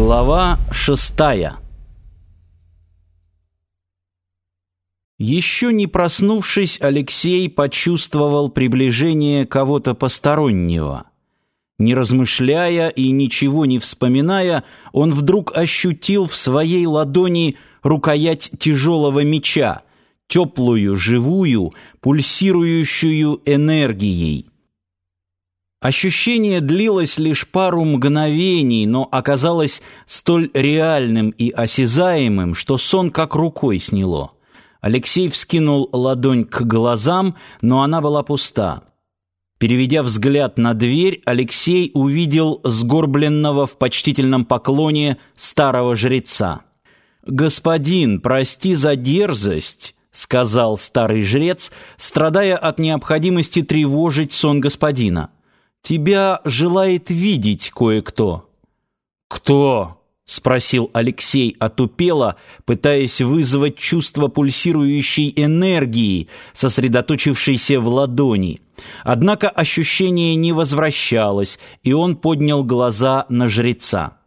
Глава шестая Еще не проснувшись, Алексей почувствовал приближение кого-то постороннего. Не размышляя и ничего не вспоминая, он вдруг ощутил в своей ладони рукоять тяжелого меча, теплую, живую, пульсирующую энергией. Ощущение длилось лишь пару мгновений, но оказалось столь реальным и осязаемым, что сон как рукой сняло. Алексей вскинул ладонь к глазам, но она была пуста. Переведя взгляд на дверь, Алексей увидел сгорбленного в почтительном поклоне старого жреца. «Господин, прости за дерзость», — сказал старый жрец, страдая от необходимости тревожить сон господина. Тебя желает видеть кое-кто». «Кто?», спросил Алексей отупело, пытаясь вызвать чувство пульсирующей энергии, сосредоточившейся в ладони. Однако ощущение не возвращалось, и он поднял глаза на жреца.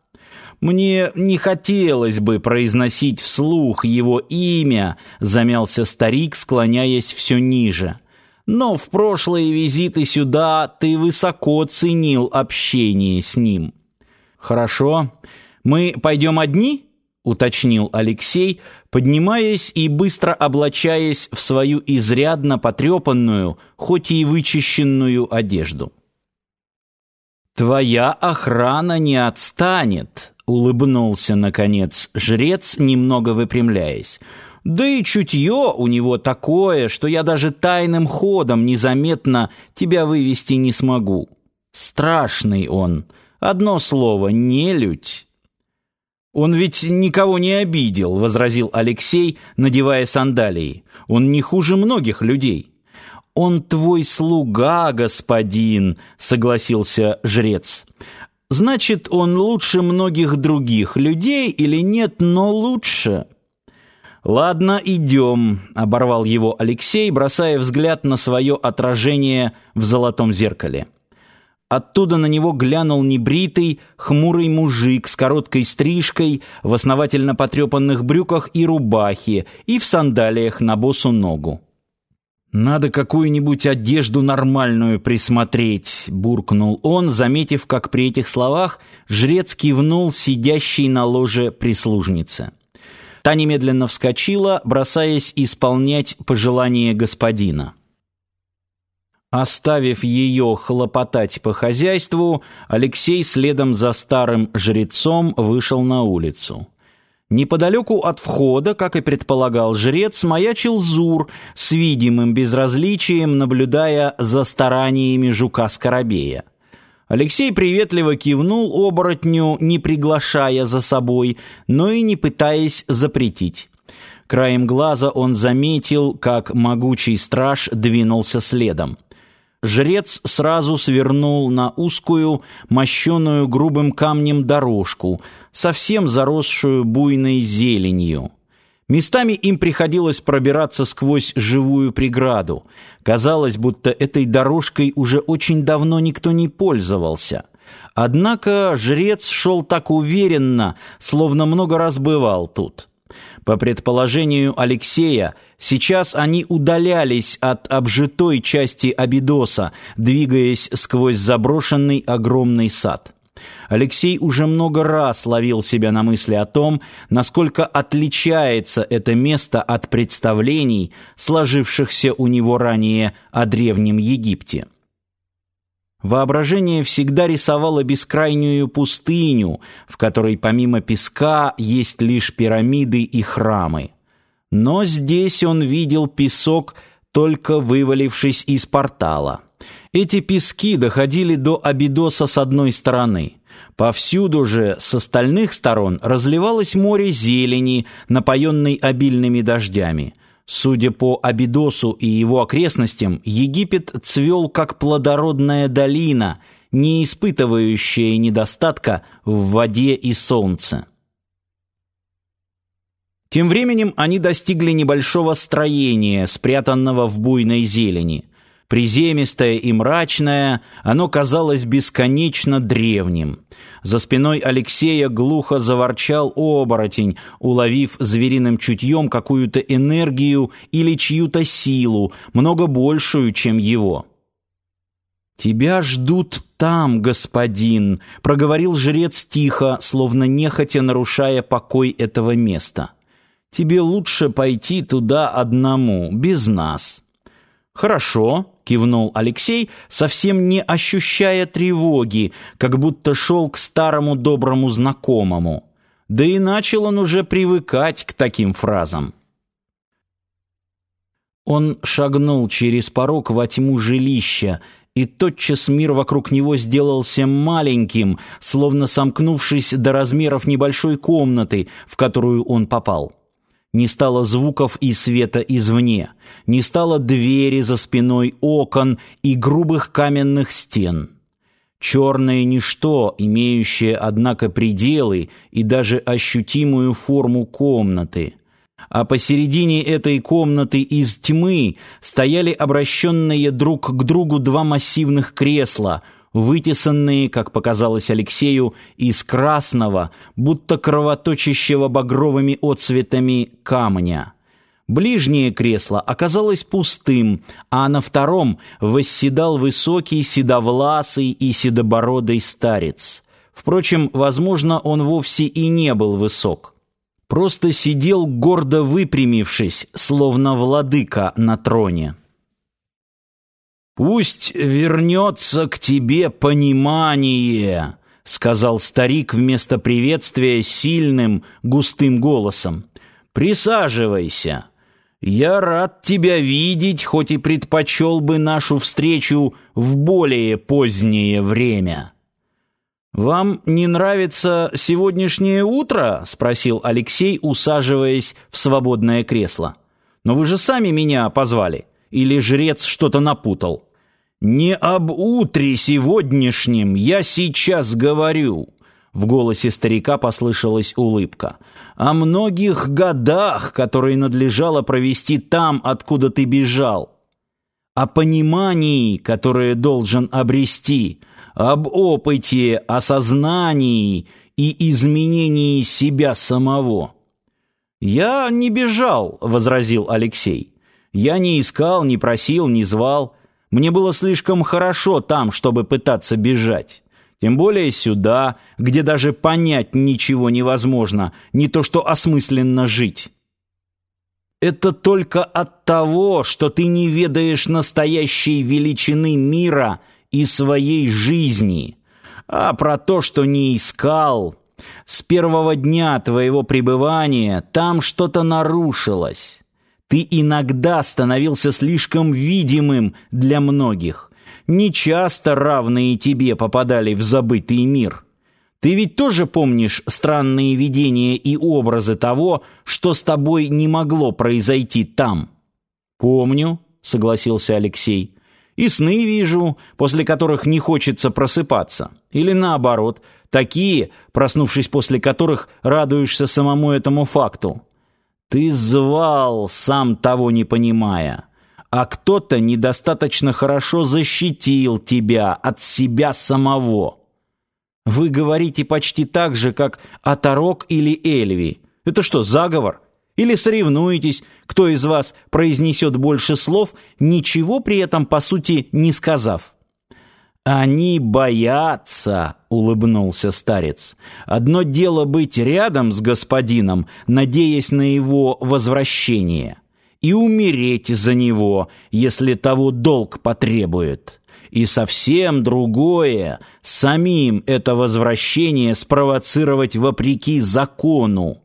«Мне не хотелось бы произносить вслух его имя», — замялся старик, склоняясь все ниже. Но в прошлые визиты сюда ты высоко ценил общение с ним. Хорошо. Мы пойдем одни? уточнил Алексей, поднимаясь и быстро облачаясь в свою изрядно потрепанную, хоть и вычищенную одежду. Твоя охрана не отстанет, улыбнулся наконец жрец, немного выпрямляясь. Да и чутье у него такое, что я даже тайным ходом незаметно тебя вывести не смогу. Страшный он. Одно слово — нелюдь. «Он ведь никого не обидел», — возразил Алексей, надевая сандалии. «Он не хуже многих людей». «Он твой слуга, господин», — согласился жрец. «Значит, он лучше многих других людей или нет, но лучше?» «Ладно, идем», — оборвал его Алексей, бросая взгляд на свое отражение в золотом зеркале. Оттуда на него глянул небритый, хмурый мужик с короткой стрижкой, в основательно потрепанных брюках и рубахе, и в сандалиях на босу ногу. «Надо какую-нибудь одежду нормальную присмотреть», — буркнул он, заметив, как при этих словах жрец кивнул сидящей на ложе прислужнице. Та немедленно вскочила, бросаясь исполнять пожелание господина. Оставив ее хлопотать по хозяйству, Алексей следом за старым жрецом вышел на улицу. Неподалеку от входа, как и предполагал жрец, маячил Зур с видимым безразличием, наблюдая за стараниями жука-скоробея. Алексей приветливо кивнул оборотню, не приглашая за собой, но и не пытаясь запретить. Краем глаза он заметил, как могучий страж двинулся следом. Жрец сразу свернул на узкую, мощеную грубым камнем дорожку, совсем заросшую буйной зеленью. Местами им приходилось пробираться сквозь живую преграду. Казалось, будто этой дорожкой уже очень давно никто не пользовался. Однако жрец шел так уверенно, словно много раз бывал тут. По предположению Алексея, сейчас они удалялись от обжитой части Абидоса, двигаясь сквозь заброшенный огромный сад. Алексей уже много раз ловил себя на мысли о том, насколько отличается это место от представлений, сложившихся у него ранее о древнем Египте. Воображение всегда рисовало бескрайнюю пустыню, в которой помимо песка есть лишь пирамиды и храмы. Но здесь он видел песок, только вывалившись из портала. Эти пески доходили до Абидоса с одной стороны. Повсюду же с остальных сторон разливалось море зелени, напоенной обильными дождями. Судя по Абидосу и его окрестностям, Египет цвел как плодородная долина, не испытывающая недостатка в воде и солнце. Тем временем они достигли небольшого строения, спрятанного в буйной зелени. Приземистое и мрачное, оно казалось бесконечно древним. За спиной Алексея глухо заворчал оборотень, уловив звериным чутьем какую-то энергию или чью-то силу, много большую, чем его. «Тебя ждут там, господин», — проговорил жрец тихо, словно нехотя нарушая покой этого места. «Тебе лучше пойти туда одному, без нас». «Хорошо», — кивнул Алексей, совсем не ощущая тревоги, как будто шел к старому доброму знакомому. Да и начал он уже привыкать к таким фразам. Он шагнул через порог во тьму жилища, и тотчас мир вокруг него сделался маленьким, словно сомкнувшись до размеров небольшой комнаты, в которую он попал. Не стало звуков и света извне, не стало двери за спиной окон и грубых каменных стен. Черное ничто, имеющее, однако, пределы и даже ощутимую форму комнаты. А посередине этой комнаты из тьмы стояли обращенные друг к другу два массивных кресла — вытесанные, как показалось Алексею, из красного, будто кровоточащего багровыми отцветами камня. Ближнее кресло оказалось пустым, а на втором восседал высокий седовласый и седобородый старец. Впрочем, возможно, он вовсе и не был высок. Просто сидел гордо выпрямившись, словно владыка на троне. «Пусть вернется к тебе понимание», — сказал старик вместо приветствия сильным, густым голосом. «Присаживайся. Я рад тебя видеть, хоть и предпочел бы нашу встречу в более позднее время». «Вам не нравится сегодняшнее утро?» — спросил Алексей, усаживаясь в свободное кресло. «Но вы же сами меня позвали» или жрец что-то напутал. «Не об утре сегодняшнем я сейчас говорю», — в голосе старика послышалась улыбка, «о многих годах, которые надлежало провести там, откуда ты бежал, о понимании, которое должен обрести, об опыте, осознании и изменении себя самого». «Я не бежал», — возразил Алексей. Я не искал, не просил, не звал. Мне было слишком хорошо там, чтобы пытаться бежать. Тем более сюда, где даже понять ничего невозможно, не то что осмысленно жить. Это только от того, что ты не ведаешь настоящей величины мира и своей жизни. А про то, что не искал, с первого дня твоего пребывания там что-то нарушилось. Ты иногда становился слишком видимым для многих. Нечасто равные тебе попадали в забытый мир. Ты ведь тоже помнишь странные видения и образы того, что с тобой не могло произойти там? Помню, согласился Алексей. И сны вижу, после которых не хочется просыпаться. Или наоборот, такие, проснувшись после которых, радуешься самому этому факту. Ты звал, сам того не понимая, а кто-то недостаточно хорошо защитил тебя от себя самого. Вы говорите почти так же, как Атарок или Эльви. Это что, заговор? Или соревнуетесь, кто из вас произнесет больше слов, ничего при этом, по сути, не сказав? «Они боятся», — улыбнулся старец. «Одно дело быть рядом с господином, надеясь на его возвращение, и умереть за него, если того долг потребует. И совсем другое — самим это возвращение спровоцировать вопреки закону.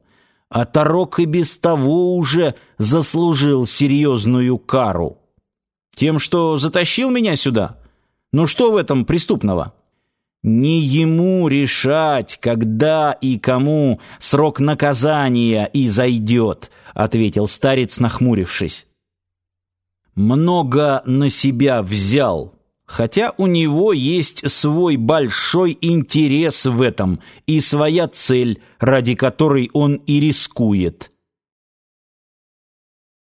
А Тарок и без того уже заслужил серьезную кару. Тем, что затащил меня сюда?» Ну что в этом преступного? Не ему решать, когда и кому срок наказания и зайдет, ответил старец, нахмурившись. Много на себя взял, хотя у него есть свой большой интерес в этом и своя цель, ради которой он и рискует.